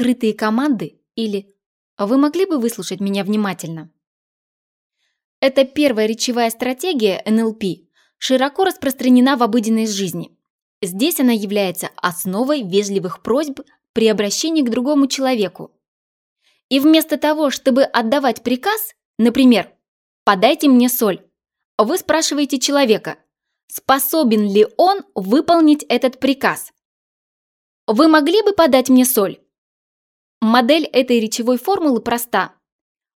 скрытые команды или «Вы могли бы выслушать меня внимательно?» Эта первая речевая стратегия НЛП широко распространена в обыденной жизни. Здесь она является основой вежливых просьб при обращении к другому человеку. И вместо того, чтобы отдавать приказ, например, «подайте мне соль», вы спрашиваете человека, способен ли он выполнить этот приказ. Вы могли бы подать мне соль? Модель этой речевой формулы проста.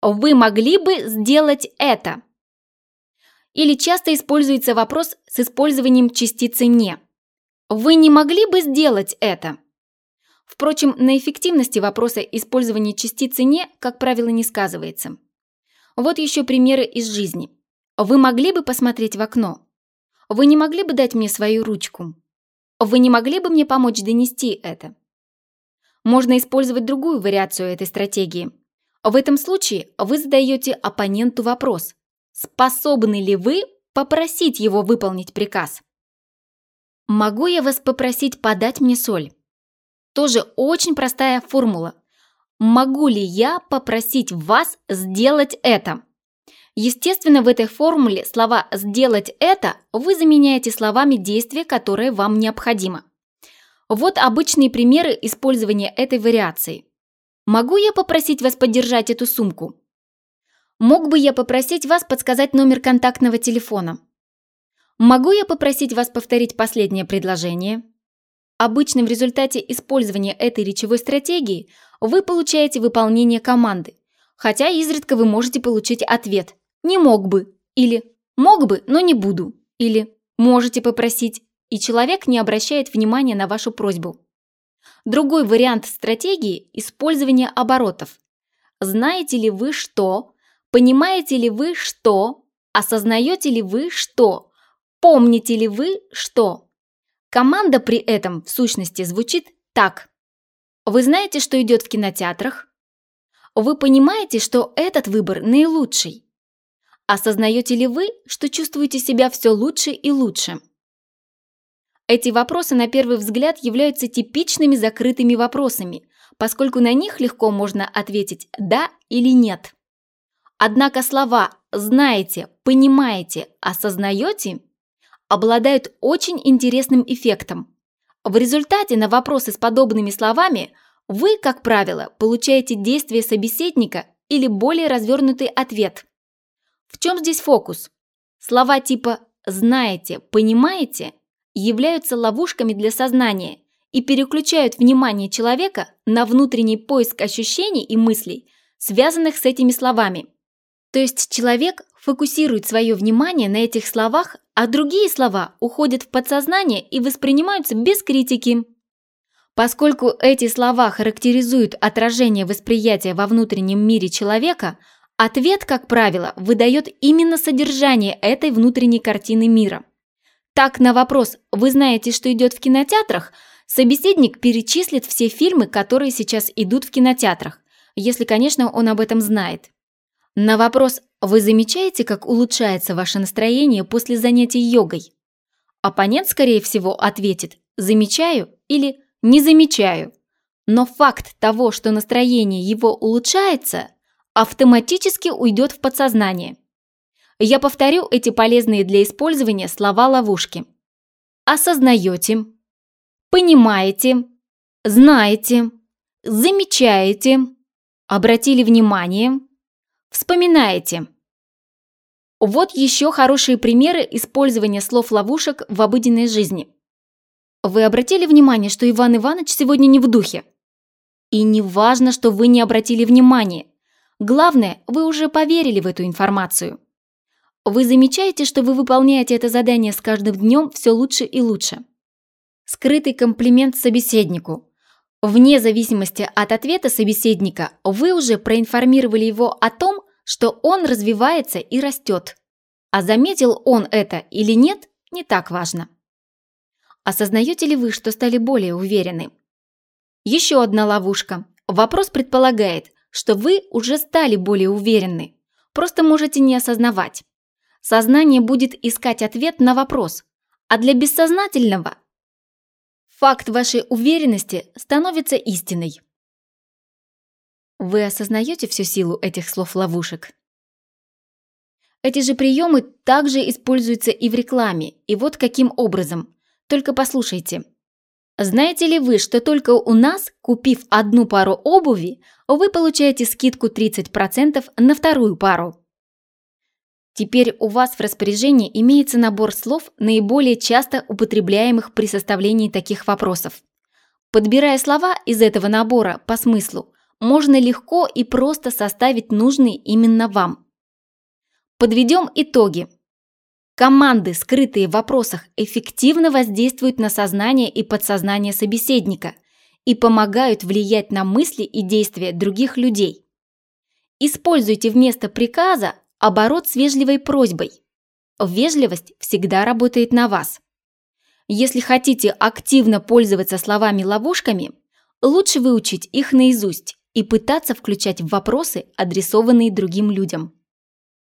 Вы могли бы сделать это? Или часто используется вопрос с использованием частицы «не». Вы не могли бы сделать это? Впрочем, на эффективности вопроса использования частицы «не», как правило, не сказывается. Вот еще примеры из жизни. Вы могли бы посмотреть в окно? Вы не могли бы дать мне свою ручку? Вы не могли бы мне помочь донести это? Можно использовать другую вариацию этой стратегии. В этом случае вы задаете оппоненту вопрос. Способны ли вы попросить его выполнить приказ? Могу я вас попросить подать мне соль? Тоже очень простая формула. Могу ли я попросить вас сделать это? Естественно, в этой формуле слова «сделать это» вы заменяете словами действия, которое вам необходимо. Вот обычные примеры использования этой вариации. Могу я попросить вас поддержать эту сумку? Мог бы я попросить вас подсказать номер контактного телефона? Могу я попросить вас повторить последнее предложение? Обычно в результате использования этой речевой стратегии вы получаете выполнение команды, хотя изредка вы можете получить ответ «не мог бы» или «мог бы, но не буду» или «можете попросить», и человек не обращает внимания на вашу просьбу. Другой вариант стратегии – использование оборотов. Знаете ли вы что? Понимаете ли вы что? Осознаете ли вы что? Помните ли вы что? Команда при этом в сущности звучит так. Вы знаете, что идет в кинотеатрах? Вы понимаете, что этот выбор наилучший? Осознаете ли вы, что чувствуете себя все лучше и лучше? Эти вопросы на первый взгляд являются типичными закрытыми вопросами, поскольку на них легко можно ответить «да» или «нет». Однако слова «знаете», «понимаете», «осознаете» обладают очень интересным эффектом. В результате на вопросы с подобными словами вы, как правило, получаете действие собеседника или более развернутый ответ – в чем здесь фокус? Слова типа «знаете», «понимаете» являются ловушками для сознания и переключают внимание человека на внутренний поиск ощущений и мыслей, связанных с этими словами. То есть человек фокусирует свое внимание на этих словах, а другие слова уходят в подсознание и воспринимаются без критики. Поскольку эти слова характеризуют отражение восприятия во внутреннем мире человека – Ответ, как правило, выдает именно содержание этой внутренней картины мира. Так, на вопрос «Вы знаете, что идет в кинотеатрах?» собеседник перечислит все фильмы, которые сейчас идут в кинотеатрах, если, конечно, он об этом знает. На вопрос «Вы замечаете, как улучшается ваше настроение после занятий йогой?» Оппонент, скорее всего, ответит «Замечаю» или «Не замечаю». Но факт того, что настроение его улучшается – автоматически уйдет в подсознание. Я повторю эти полезные для использования слова-ловушки. Осознаете, понимаете, знаете, замечаете, обратили внимание, вспоминаете. Вот еще хорошие примеры использования слов-ловушек в обыденной жизни. Вы обратили внимание, что Иван Иванович сегодня не в духе? И не важно, что вы не обратили внимания. Главное, вы уже поверили в эту информацию. Вы замечаете, что вы выполняете это задание с каждым днем все лучше и лучше. Скрытый комплимент собеседнику. Вне зависимости от ответа собеседника, вы уже проинформировали его о том, что он развивается и растет. А заметил он это или нет, не так важно. Осознаете ли вы, что стали более уверены? Еще одна ловушка. Вопрос предполагает, что вы уже стали более уверенны. Просто можете не осознавать. Сознание будет искать ответ на вопрос, а для бессознательного факт вашей уверенности становится истиной. Вы осознаете всю силу этих слов-ловушек? Эти же приемы также используются и в рекламе, и вот каким образом. Только послушайте. Знаете ли вы, что только у нас, купив одну пару обуви, вы получаете скидку 30% на вторую пару? Теперь у вас в распоряжении имеется набор слов, наиболее часто употребляемых при составлении таких вопросов. Подбирая слова из этого набора по смыслу, можно легко и просто составить нужные именно вам. Подведем итоги. Команды, скрытые в вопросах, эффективно воздействуют на сознание и подсознание собеседника и помогают влиять на мысли и действия других людей. Используйте вместо приказа Оборот с вежливой просьбой. Вежливость всегда работает на вас. Если хотите активно пользоваться словами-ловушками, лучше выучить их наизусть и пытаться включать в вопросы, адресованные другим людям.